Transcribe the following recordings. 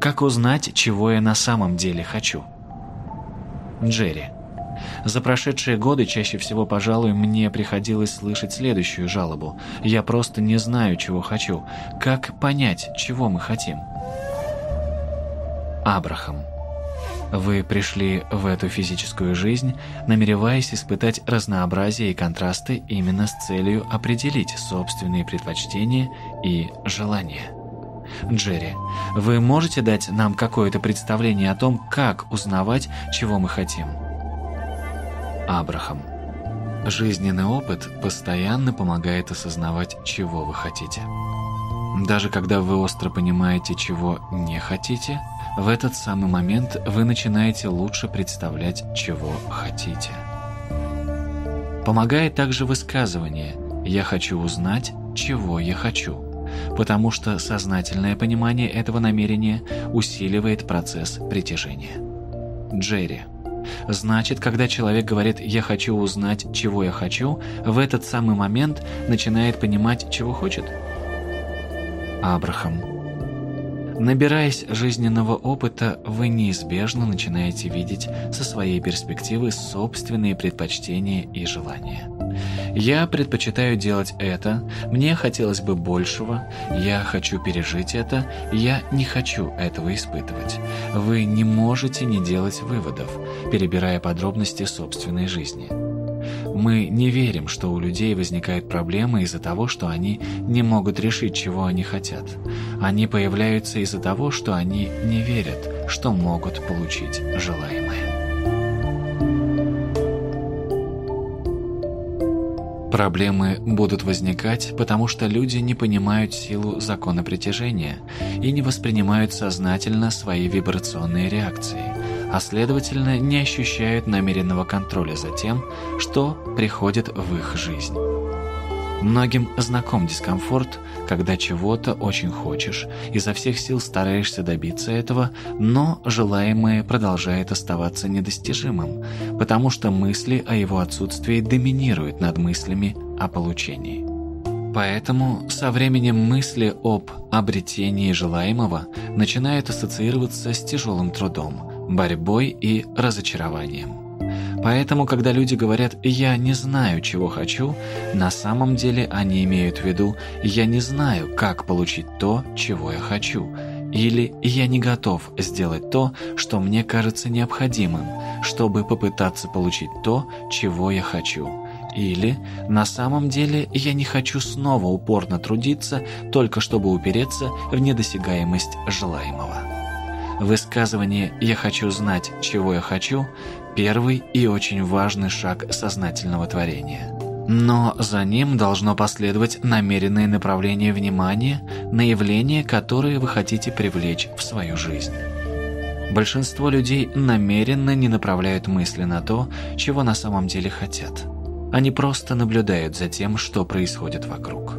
Как узнать, чего я на самом деле хочу? Джерри. За прошедшие годы чаще всего, пожалуй, мне приходилось слышать следующую жалобу. Я просто не знаю, чего хочу. Как понять, чего мы хотим? Абрахам. Вы пришли в эту физическую жизнь, намереваясь испытать разнообразие и контрасты именно с целью определить собственные предпочтения и желания. Джерри, вы можете дать нам какое-то представление о том, как узнавать, чего мы хотим? Абрахам. Жизненный опыт постоянно помогает осознавать, чего вы хотите. Даже когда вы остро понимаете, чего не хотите, в этот самый момент вы начинаете лучше представлять, чего хотите. Помогает также высказывание «я хочу узнать, чего я хочу», потому что сознательное понимание этого намерения усиливает процесс притяжения. Джерри. Значит, когда человек говорит «я хочу узнать, чего я хочу», в этот самый момент начинает понимать, чего хочет? Абрахам. Набираясь жизненного опыта, вы неизбежно начинаете видеть со своей перспективы собственные предпочтения и желания. Я предпочитаю делать это, мне хотелось бы большего, я хочу пережить это, я не хочу этого испытывать. Вы не можете не делать выводов, перебирая подробности собственной жизни. Мы не верим, что у людей возникают проблемы из-за того, что они не могут решить, чего они хотят. Они появляются из-за того, что они не верят, что могут получить желаемое. Проблемы будут возникать, потому что люди не понимают силу закона притяжения и не воспринимают сознательно свои вибрационные реакции, а следовательно не ощущают намеренного контроля за тем, что приходит в их жизнь. Многим знаком дискомфорт, когда чего-то очень хочешь, изо всех сил стараешься добиться этого, но желаемое продолжает оставаться недостижимым, потому что мысли о его отсутствии доминируют над мыслями о получении. Поэтому со временем мысли об обретении желаемого начинают ассоциироваться с тяжелым трудом, борьбой и разочарованием. Поэтому, когда люди говорят «я не знаю, чего хочу», на самом деле они имеют в виду «я не знаю, как получить то, чего я хочу», или «я не готов сделать то, что мне кажется необходимым, чтобы попытаться получить то, чего я хочу». Или «на самом деле я не хочу снова упорно трудиться, только чтобы упереться в недосягаемость желаемого». Высказывание «я хочу знать, чего я хочу» первый и очень важный шаг сознательного творения. Но за ним должно последовать намеренное направление внимания на явления, которые вы хотите привлечь в свою жизнь. Большинство людей намеренно не направляют мысли на то, чего на самом деле хотят. Они просто наблюдают за тем, что происходит вокруг.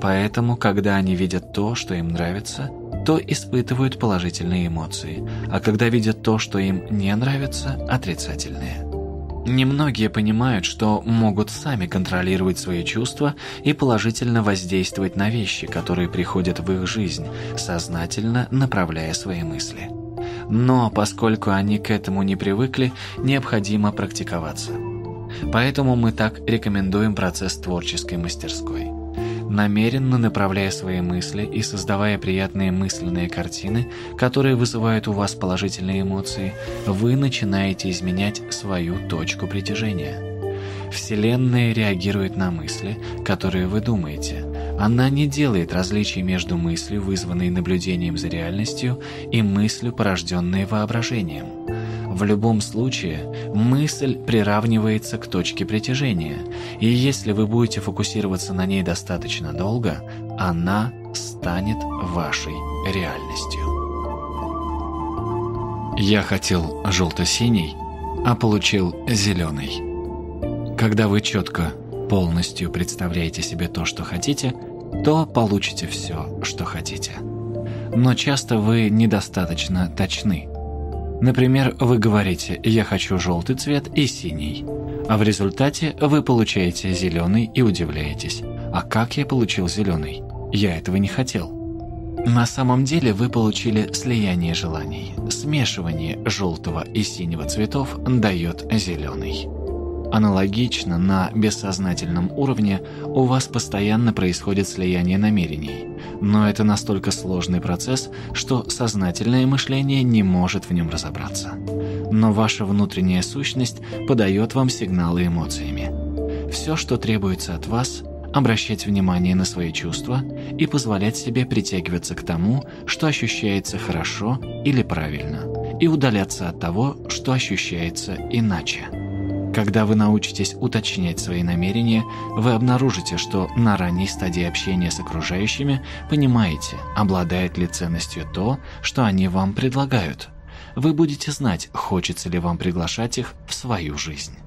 Поэтому, когда они видят то, что им нравится, то испытывают положительные эмоции, а когда видят то, что им не нравится, отрицательные. Немногие понимают, что могут сами контролировать свои чувства и положительно воздействовать на вещи, которые приходят в их жизнь, сознательно направляя свои мысли. Но поскольку они к этому не привыкли, необходимо практиковаться. Поэтому мы так рекомендуем процесс творческой мастерской намеренно направляя свои мысли и создавая приятные мысленные картины, которые вызывают у вас положительные эмоции, вы начинаете изменять свою точку притяжения. Вселенная реагирует на мысли, которые вы думаете. Она не делает различий между мыслью, вызванной наблюдением за реальностью, и мыслью, порожденной воображением. В любом случае, мысль приравнивается к точке притяжения, и если вы будете фокусироваться на ней достаточно долго, она станет вашей реальностью. Я хотел желто-синий, а получил зеленый. Когда вы четко, полностью представляете себе то, что хотите, то получите все, что хотите. Но часто вы недостаточно точны – Например, вы говорите «я хочу желтый цвет и синий», а в результате вы получаете зеленый и удивляетесь. А как я получил зеленый? Я этого не хотел. На самом деле вы получили слияние желаний. Смешивание желтого и синего цветов дает зеленый. Аналогично, на бессознательном уровне у вас постоянно происходит слияние намерений, но это настолько сложный процесс, что сознательное мышление не может в нем разобраться. Но ваша внутренняя сущность подает вам сигналы эмоциями. Все, что требуется от вас – обращать внимание на свои чувства и позволять себе притягиваться к тому, что ощущается хорошо или правильно, и удаляться от того, что ощущается иначе. Когда вы научитесь уточнять свои намерения, вы обнаружите, что на ранней стадии общения с окружающими понимаете, обладает ли ценностью то, что они вам предлагают. Вы будете знать, хочется ли вам приглашать их в свою жизнь.